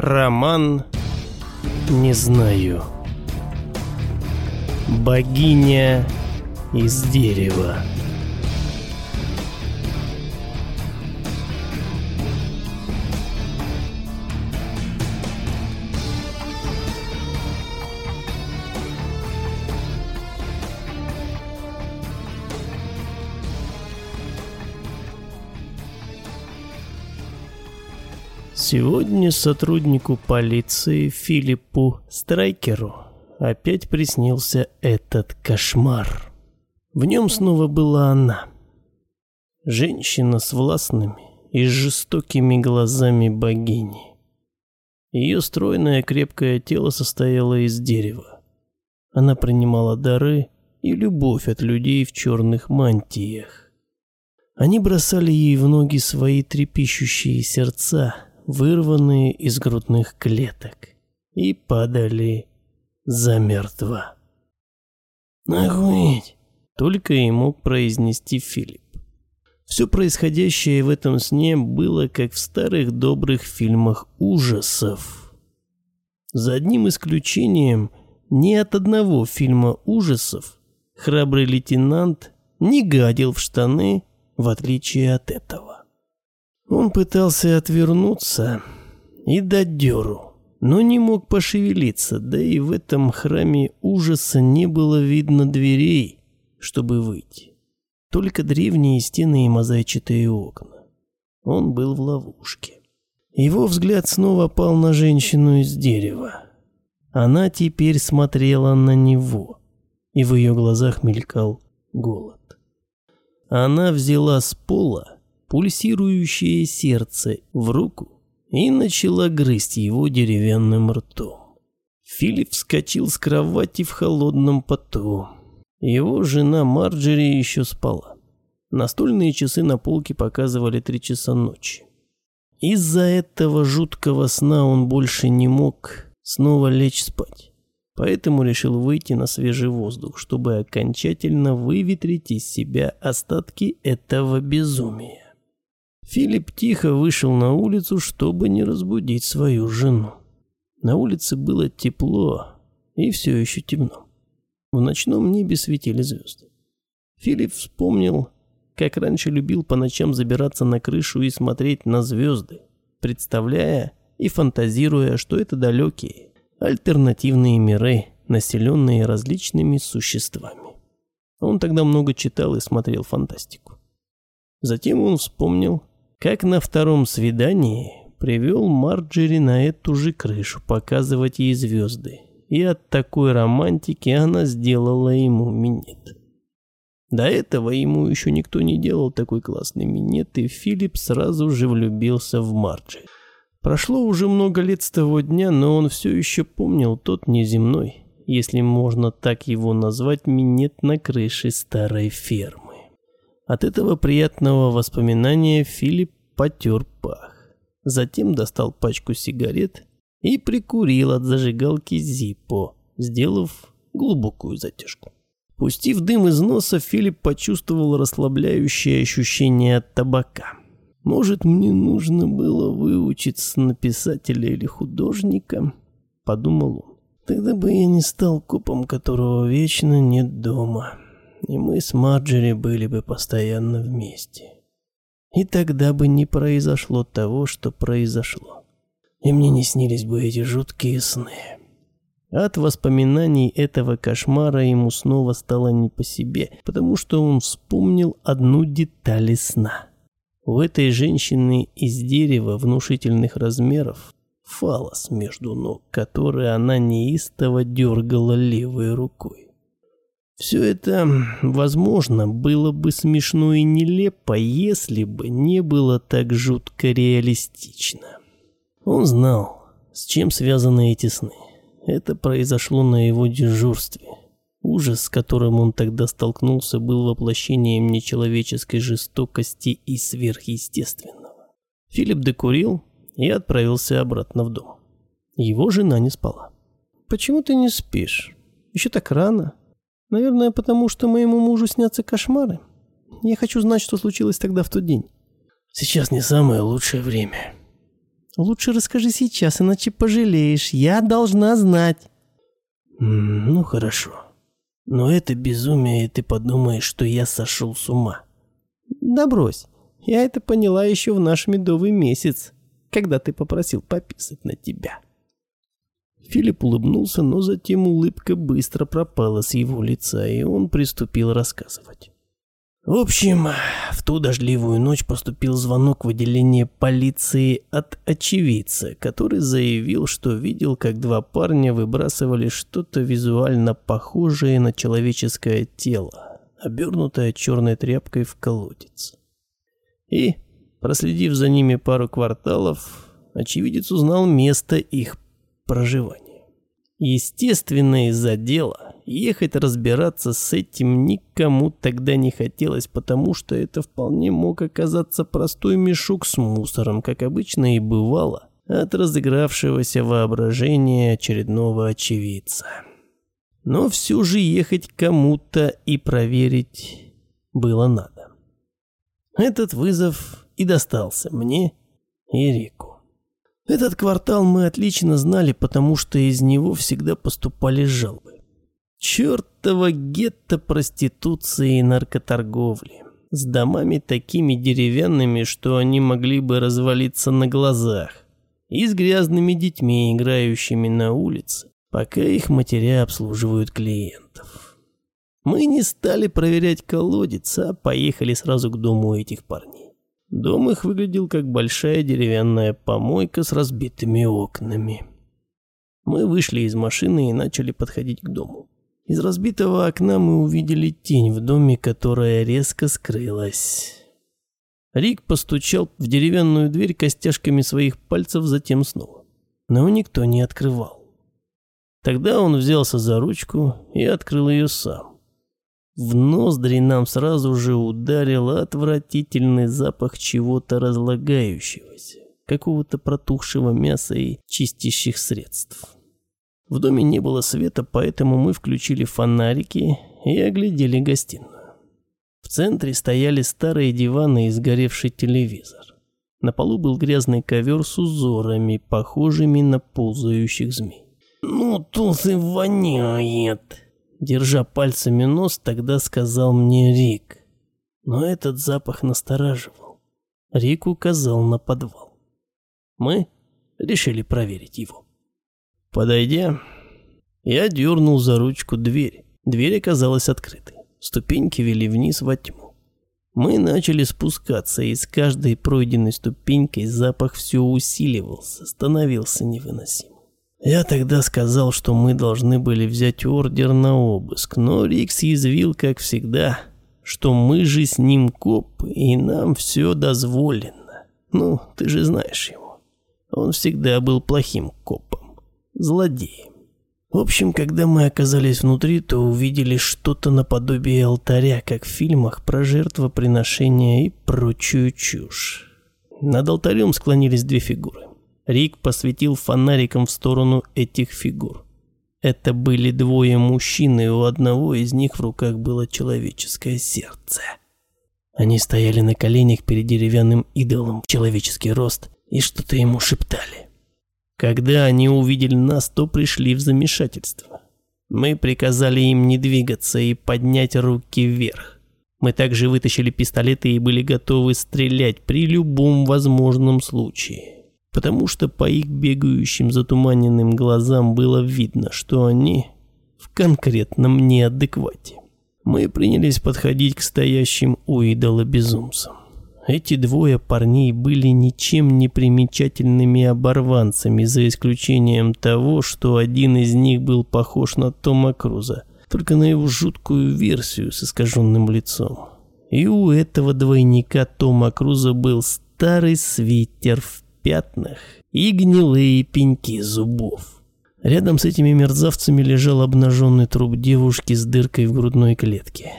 Роман «Не знаю». Богиня из дерева. Сегодня сотруднику полиции Филиппу Страйкеру опять приснился этот кошмар. В нем снова была она. Женщина с властными и жестокими глазами богини. Ее стройное крепкое тело состояло из дерева. Она принимала дары и любовь от людей в черных мантиях. Они бросали ей в ноги свои трепещущие сердца – вырванные из грудных клеток, и падали замертво. «Охуеть!» — только и мог произнести Филипп. Все происходящее в этом сне было как в старых добрых фильмах ужасов. За одним исключением, ни от одного фильма ужасов храбрый лейтенант не гадил в штаны, в отличие от этого. Он пытался отвернуться и дать дёру, но не мог пошевелиться, да и в этом храме ужаса не было видно дверей, чтобы выйти. Только древние стены и мозаичатые окна. Он был в ловушке. Его взгляд снова пал на женщину из дерева. Она теперь смотрела на него, и в ее глазах мелькал голод. Она взяла с пола пульсирующее сердце в руку и начала грызть его деревянным ртом. Филипп вскочил с кровати в холодном поту. Его жена Марджери еще спала. Настольные часы на полке показывали три часа ночи. Из-за этого жуткого сна он больше не мог снова лечь спать. Поэтому решил выйти на свежий воздух, чтобы окончательно выветрить из себя остатки этого безумия. Филипп тихо вышел на улицу, чтобы не разбудить свою жену. На улице было тепло и все еще темно. В ночном небе светили звезды. Филипп вспомнил, как раньше любил по ночам забираться на крышу и смотреть на звезды, представляя и фантазируя, что это далекие, альтернативные миры, населенные различными существами. Он тогда много читал и смотрел фантастику. Затем он вспомнил, как на втором свидании привел Марджери на эту же крышу показывать ей звезды. И от такой романтики она сделала ему минет. До этого ему еще никто не делал такой классный минет, и Филипп сразу же влюбился в Марджери. Прошло уже много лет с того дня, но он все еще помнил тот неземной, если можно так его назвать, минет на крыше старой фермы. От этого приятного воспоминания Филипп потер пах. Затем достал пачку сигарет и прикурил от зажигалки Зиппо, сделав глубокую затяжку. Пустив дым из носа, Филипп почувствовал расслабляющее ощущение от табака. «Может, мне нужно было выучиться на писателя или художника?» – подумал он. «Тогда бы я не стал копом, которого вечно нет дома» и мы с Марджери были бы постоянно вместе. И тогда бы не произошло того, что произошло. И мне не снились бы эти жуткие сны. От воспоминаний этого кошмара ему снова стало не по себе, потому что он вспомнил одну деталь сна. У этой женщины из дерева внушительных размеров фалос между ног, который она неистово дергала левой рукой. Все это, возможно, было бы смешно и нелепо, если бы не было так жутко реалистично. Он знал, с чем связаны эти сны. Это произошло на его дежурстве. Ужас, с которым он тогда столкнулся, был воплощением нечеловеческой жестокости и сверхъестественного. Филипп докурил и отправился обратно в дом. Его жена не спала. «Почему ты не спишь? Еще так рано. Наверное, потому что моему мужу снятся кошмары. Я хочу знать, что случилось тогда в тот день. Сейчас не самое лучшее время. Лучше расскажи сейчас, иначе пожалеешь. Я должна знать. Ну хорошо. Но это безумие, и ты подумаешь, что я сошел с ума. Да брось. Я это поняла еще в наш медовый месяц, когда ты попросил пописать на тебя. Филипп улыбнулся, но затем улыбка быстро пропала с его лица, и он приступил рассказывать. В общем, в ту дождливую ночь поступил звонок в отделение полиции от очевидца, который заявил, что видел, как два парня выбрасывали что-то визуально похожее на человеческое тело, обернутое черной тряпкой в колодец. И, проследив за ними пару кварталов, очевидец узнал место их проживания. Естественно, из-за дела ехать разбираться с этим никому тогда не хотелось, потому что это вполне мог оказаться простой мешок с мусором, как обычно и бывало, от разыгравшегося воображения очередного очевидца. Но все же ехать кому-то и проверить было надо. Этот вызов и достался мне и Рику. Этот квартал мы отлично знали, потому что из него всегда поступали жалобы. Чёртова гетто проституции и наркоторговли. С домами такими деревянными, что они могли бы развалиться на глазах. И с грязными детьми, играющими на улице, пока их матеря обслуживают клиентов. Мы не стали проверять колодец, а поехали сразу к дому этих парней. Дом их выглядел как большая деревянная помойка с разбитыми окнами. Мы вышли из машины и начали подходить к дому. Из разбитого окна мы увидели тень в доме, которая резко скрылась. Рик постучал в деревянную дверь костяшками своих пальцев, затем снова. Но никто не открывал. Тогда он взялся за ручку и открыл ее сам. В ноздри нам сразу же ударил отвратительный запах чего-то разлагающегося, какого-то протухшего мяса и чистящих средств. В доме не было света, поэтому мы включили фонарики и оглядели гостиную. В центре стояли старые диваны и сгоревший телевизор. На полу был грязный ковер с узорами, похожими на ползающих змей. «Ну, тут и воняет!» Держа пальцами нос, тогда сказал мне Рик. Но этот запах настораживал. Рик указал на подвал. Мы решили проверить его. Подойдя, я дернул за ручку дверь. Дверь оказалась открытой. Ступеньки вели вниз во тьму. Мы начали спускаться, и с каждой пройденной ступенькой запах все усиливался, становился невыносим. Я тогда сказал, что мы должны были взять ордер на обыск, но Рик съязвил, как всегда, что мы же с ним копы, и нам все дозволено. Ну, ты же знаешь его. Он всегда был плохим копом, злодеем. В общем, когда мы оказались внутри, то увидели что-то наподобие алтаря, как в фильмах про жертвоприношение и прочую чушь. Над алтарем склонились две фигуры. Рик посветил фонариком в сторону этих фигур. Это были двое мужчин, и у одного из них в руках было человеческое сердце. Они стояли на коленях перед деревянным идолом в человеческий рост и что-то ему шептали. Когда они увидели нас, то пришли в замешательство. Мы приказали им не двигаться и поднять руки вверх. Мы также вытащили пистолеты и были готовы стрелять при любом возможном случае потому что по их бегающим затуманенным глазам было видно, что они в конкретном неадеквате. Мы принялись подходить к стоящим у идола безумцам. Эти двое парней были ничем не примечательными оборванцами, за исключением того, что один из них был похож на Тома Круза, только на его жуткую версию с искаженным лицом. И у этого двойника Тома Круза был старый свитер в пятнах и гнилые пеньки зубов. Рядом с этими мерзавцами лежал обнаженный труп девушки с дыркой в грудной клетке.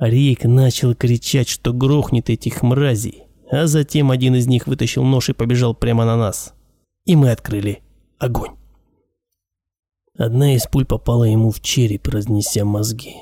Рик начал кричать, что грохнет этих мразей, а затем один из них вытащил нож и побежал прямо на нас. И мы открыли огонь. Одна из пуль попала ему в череп, разнеся мозги.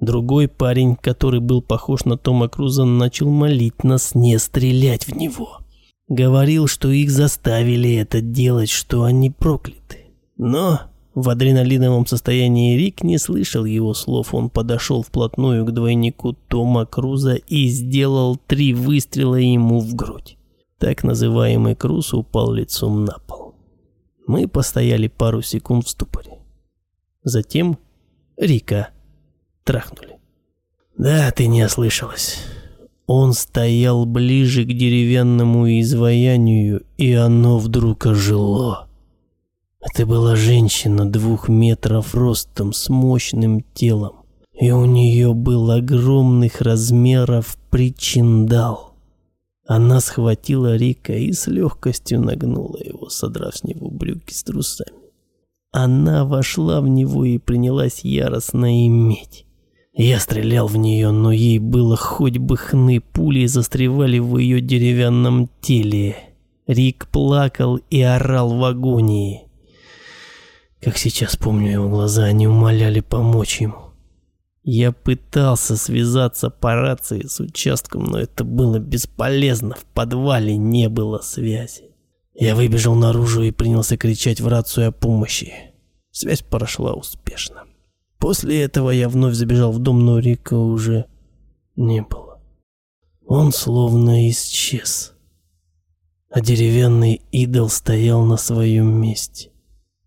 Другой парень, который был похож на Тома Круза, начал молить нас не стрелять в него. Говорил, что их заставили это делать, что они прокляты. Но в адреналиновом состоянии Рик не слышал его слов. Он подошел вплотную к двойнику Тома Круза и сделал три выстрела ему в грудь. Так называемый Круз упал лицом на пол. Мы постояли пару секунд в ступоре. Затем Рика трахнули. Да, ты не ослышалась. Он стоял ближе к деревянному изваянию, и оно вдруг ожило. Это была женщина двух метров ростом с мощным телом, и у нее был огромных размеров причиндал. Она схватила Рика и с легкостью нагнула его, содрав с него брюки с трусами. Она вошла в него и принялась яростно иметь. Я стрелял в нее, но ей было хоть бы хны, пули застревали в ее деревянном теле. Рик плакал и орал в агонии. Как сейчас помню его глаза, они умоляли помочь ему. Я пытался связаться по рации с участком, но это было бесполезно, в подвале не было связи. Я выбежал наружу и принялся кричать в рацию о помощи. Связь прошла успешно. После этого я вновь забежал в дом, но Рика уже не было. Он словно исчез. А деревянный идол стоял на своем месте.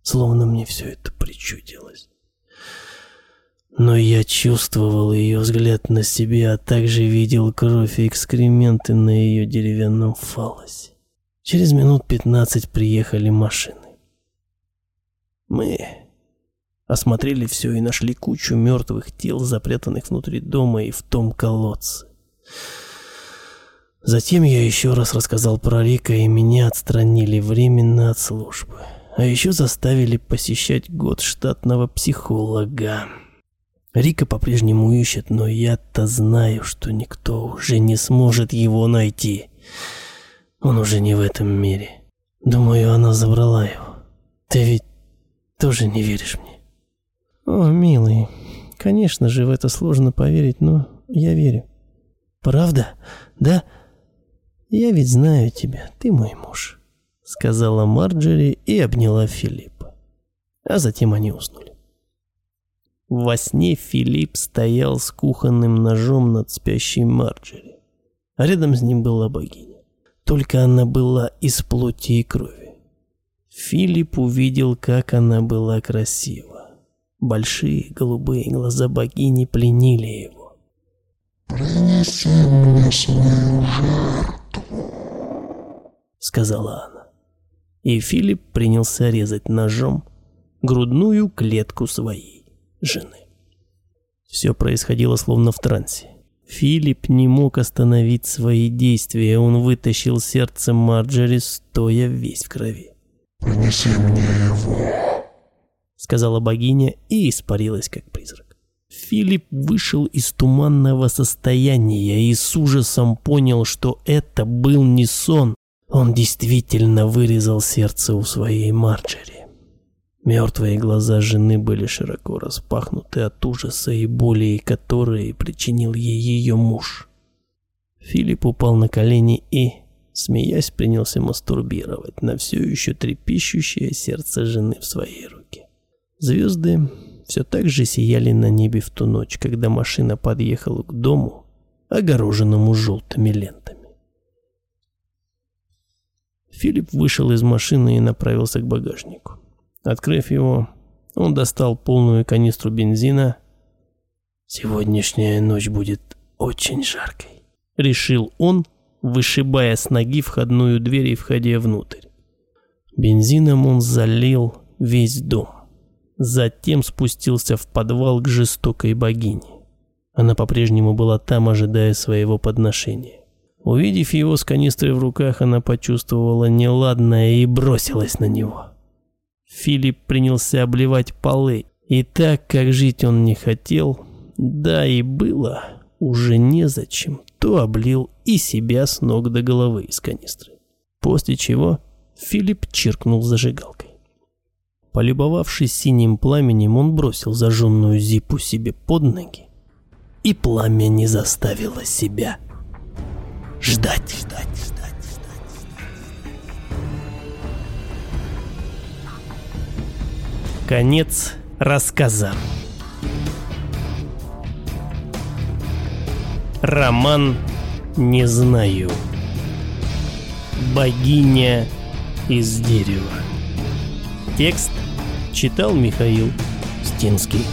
Словно мне все это причудилось. Но я чувствовал ее взгляд на себе, а также видел кровь и экскременты на ее деревянном фалосе. Через минут пятнадцать приехали машины. Мы Осмотрели все и нашли кучу мертвых тел, запрятанных внутри дома и в том колодце. Затем я еще раз рассказал про Рика, и меня отстранили временно от службы. А еще заставили посещать год штатного психолога. Рика по-прежнему ищет, но я-то знаю, что никто уже не сможет его найти. Он уже не в этом мире. Думаю, она забрала его. Ты ведь тоже не веришь мне? О, милый, конечно же, в это сложно поверить, но я верю. Правда? Да? Я ведь знаю тебя, ты мой муж, сказала Марджери и обняла Филиппа. А затем они уснули. Во сне Филипп стоял с кухонным ножом над спящей Марджери. А рядом с ним была богиня. Только она была из плоти и крови. Филипп увидел, как она была красива. Большие голубые глаза богини пленили его. «Принеси мне свою жертву», — сказала она. И Филипп принялся резать ножом грудную клетку своей жены. Все происходило словно в трансе. Филипп не мог остановить свои действия, он вытащил сердце Марджери, стоя весь в крови. «Принеси мне его», сказала богиня и испарилась как призрак. Филипп вышел из туманного состояния и с ужасом понял, что это был не сон. Он действительно вырезал сердце у своей Марджери. Мертвые глаза жены были широко распахнуты от ужаса и боли, которые причинил ей ее муж. Филипп упал на колени и, смеясь, принялся мастурбировать на все еще трепещущее сердце жены в своей руке. Звезды все так же сияли на небе в ту ночь, когда машина подъехала к дому, огороженному желтыми лентами. Филипп вышел из машины и направился к багажнику. Открыв его, он достал полную канистру бензина. «Сегодняшняя ночь будет очень жаркой», — решил он, вышибая с ноги входную дверь и входя внутрь. Бензином он залил весь дом. Затем спустился в подвал к жестокой богине. Она по-прежнему была там, ожидая своего подношения. Увидев его с канистрой в руках, она почувствовала неладное и бросилась на него. Филипп принялся обливать полы, и так как жить он не хотел, да и было уже незачем, то облил и себя с ног до головы из канистры. После чего Филипп чиркнул зажигалкой. Полюбовавшись синим пламенем, он бросил зажженную зипу себе под ноги, и пламя не заставило себя ждать, ждать, ждать. Конец рассказа. Роман «Не знаю». Богиня из дерева. Текст читал Михаил Стинский.